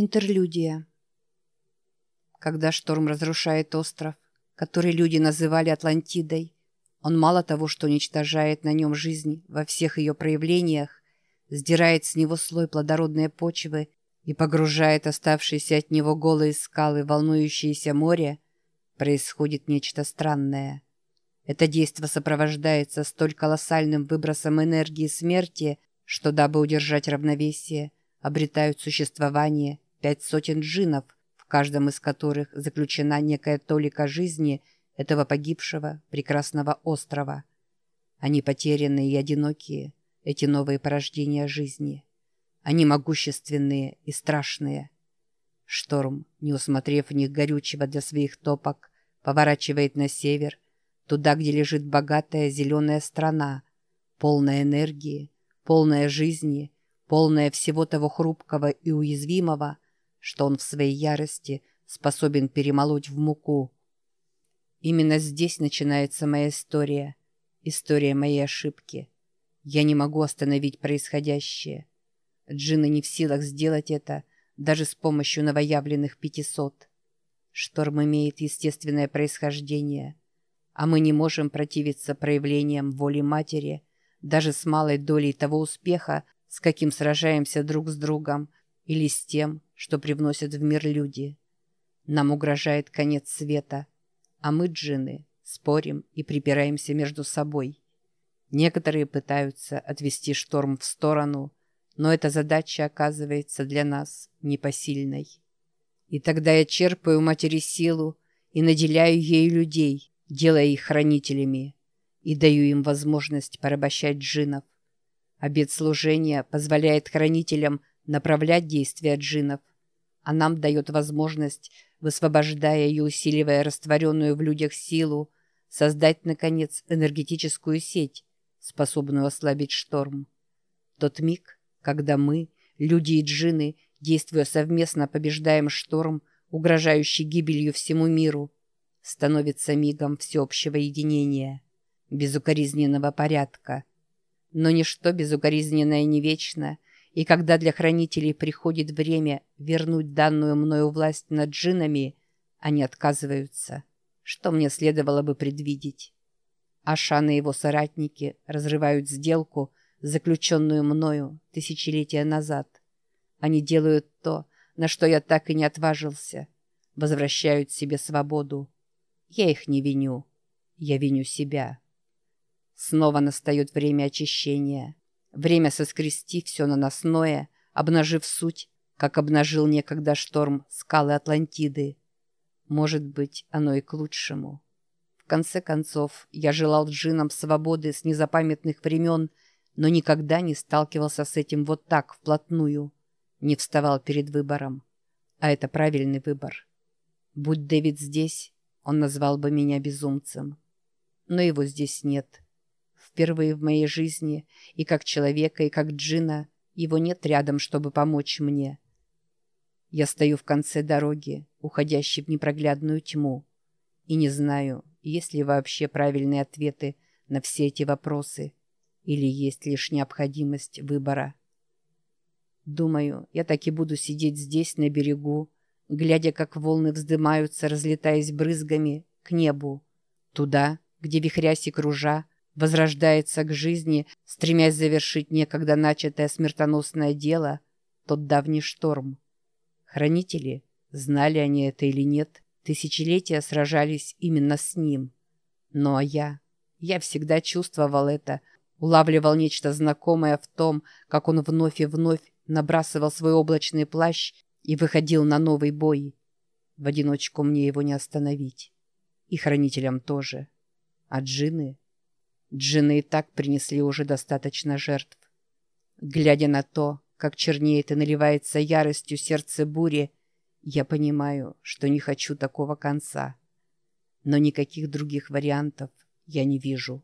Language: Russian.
Интерлюдия. Когда шторм разрушает остров, который люди называли Атлантидой, он мало того, что уничтожает на нем жизнь во всех ее проявлениях, сдирает с него слой плодородной почвы и погружает оставшиеся от него голые скалы в волнующееся море, происходит нечто странное. Это действо сопровождается столь колоссальным выбросом энергии смерти, что, дабы удержать равновесие, обретают существование пять сотен джинов, в каждом из которых заключена некая толика жизни этого погибшего прекрасного острова. Они потерянные и одинокие, эти новые порождения жизни. Они могущественные и страшные. Шторм, не усмотрев в них горючего для своих топок, поворачивает на север, туда, где лежит богатая зеленая страна, полная энергии, полная жизни — полное всего того хрупкого и уязвимого, что он в своей ярости способен перемолоть в муку. Именно здесь начинается моя история, история моей ошибки. Я не могу остановить происходящее. Джины не в силах сделать это даже с помощью новоявленных пятисот. Шторм имеет естественное происхождение, а мы не можем противиться проявлениям воли матери даже с малой долей того успеха, с каким сражаемся друг с другом, или с тем, что привносят в мир люди. Нам угрожает конец света, а мы, джины, спорим и припираемся между собой. Некоторые пытаются отвести шторм в сторону, но эта задача оказывается для нас непосильной. И тогда я черпаю матери силу и наделяю ею людей, делая их хранителями, и даю им возможность порабощать джинов. Обет служения позволяет хранителям направлять действия джинов, а нам дает возможность, высвобождая и усиливая растворенную в людях силу, создать, наконец, энергетическую сеть, способную ослабить шторм. Тот миг, когда мы, люди и джины, действуя совместно, побеждаем шторм, угрожающий гибелью всему миру, становится мигом всеобщего единения, безукоризненного порядка, но ничто безукоризненное не вечно, и когда для хранителей приходит время вернуть данную мною власть над джинами, они отказываются, что мне следовало бы предвидеть. Ашан и его соратники разрывают сделку, заключенную мною тысячелетия назад. Они делают то, на что я так и не отважился, возвращают себе свободу. Я их не виню, я виню себя». Снова настает время очищения. Время соскрести все наносное, обнажив суть, как обнажил некогда шторм скалы Атлантиды. Может быть, оно и к лучшему. В конце концов, я желал джинам свободы с незапамятных времен, но никогда не сталкивался с этим вот так, вплотную. Не вставал перед выбором. А это правильный выбор. Будь Дэвид здесь, он назвал бы меня безумцем. Но его здесь нет. — впервые в моей жизни, и как человека, и как джина, его нет рядом, чтобы помочь мне. Я стою в конце дороги, уходящей в непроглядную тьму, и не знаю, есть ли вообще правильные ответы на все эти вопросы, или есть лишь необходимость выбора. Думаю, я так и буду сидеть здесь, на берегу, глядя, как волны вздымаются, разлетаясь брызгами, к небу, туда, где вихрясь и кружа, возрождается к жизни, стремясь завершить некогда начатое смертоносное дело, тот давний шторм. Хранители, знали они это или нет, тысячелетия сражались именно с ним. Ну а я, я всегда чувствовал это, улавливал нечто знакомое в том, как он вновь и вновь набрасывал свой облачный плащ и выходил на новый бой. В одиночку мне его не остановить. И хранителям тоже. А джины... Джины и так принесли уже достаточно жертв. Глядя на то, как чернеет и наливается яростью сердце бури, я понимаю, что не хочу такого конца. Но никаких других вариантов я не вижу.